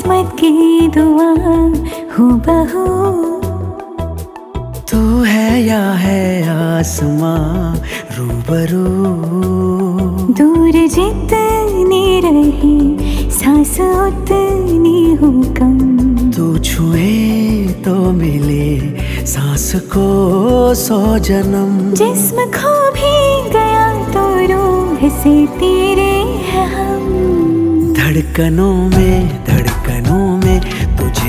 किस्मत की दुआ हूँ बहू तू है या है आसमां रूबरू। दूर जितनी रही सांस उतनी हूँ कम। तू छुए तो मिले सांस को सौ जन्म। जिस्म खो भी गया तो रूह से तेरे हैं हम। धड़कनों में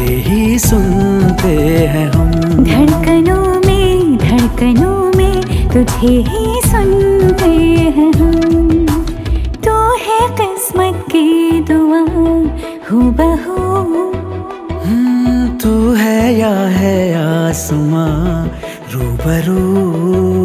तुझे ही सुनते हैं हम। धड़कनों में धड़कनों में तुझे ही सुनते हैं हम। तू है किस्मत की दुआ हूँ बहू हम्म, तू है या है आसमां रूबरू।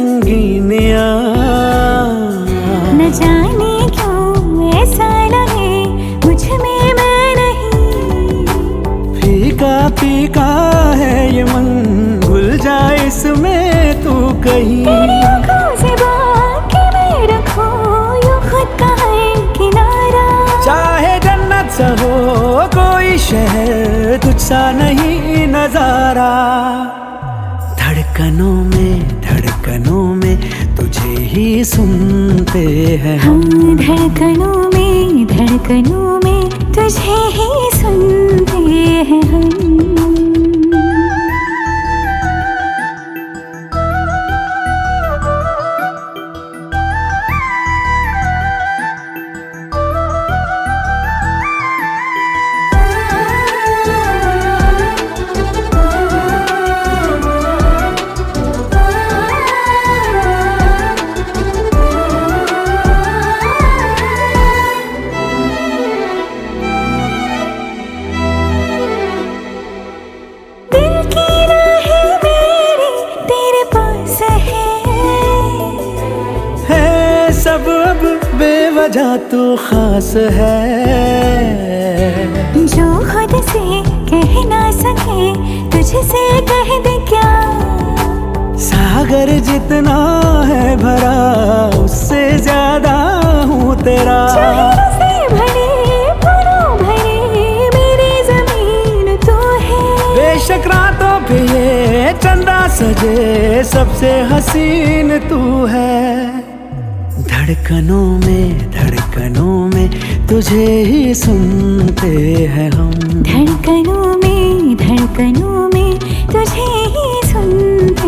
रंगीनिया न जाने क्यों ऐसा लगे मुझमें मैं नहीं। फीका फीका है ये मन भूल जाए इसमें तू कहीं। तेरी आँखों से बाकी मैं रखूँ यूँ खुद का चाहे जन्नत सा हो कोई शहर तुझसा नहीं नज़ारा। धड़कनों में सुनते हैं। हम धड़कनों में धड़कनों में तुझे ही है है सब अब बेवजह तू खास है। जो खुद से कह ना सके तुझसे कह दे क्या? सागर जितना है भरा उससे ज़्यादा हूँ तेरा। सजे, सबसे हसीन तू है। धड़कनों में धड़कनों में तुझे ही सुनते हैं हम। धड़कनों में धड़कनों में तुझे ही सुनते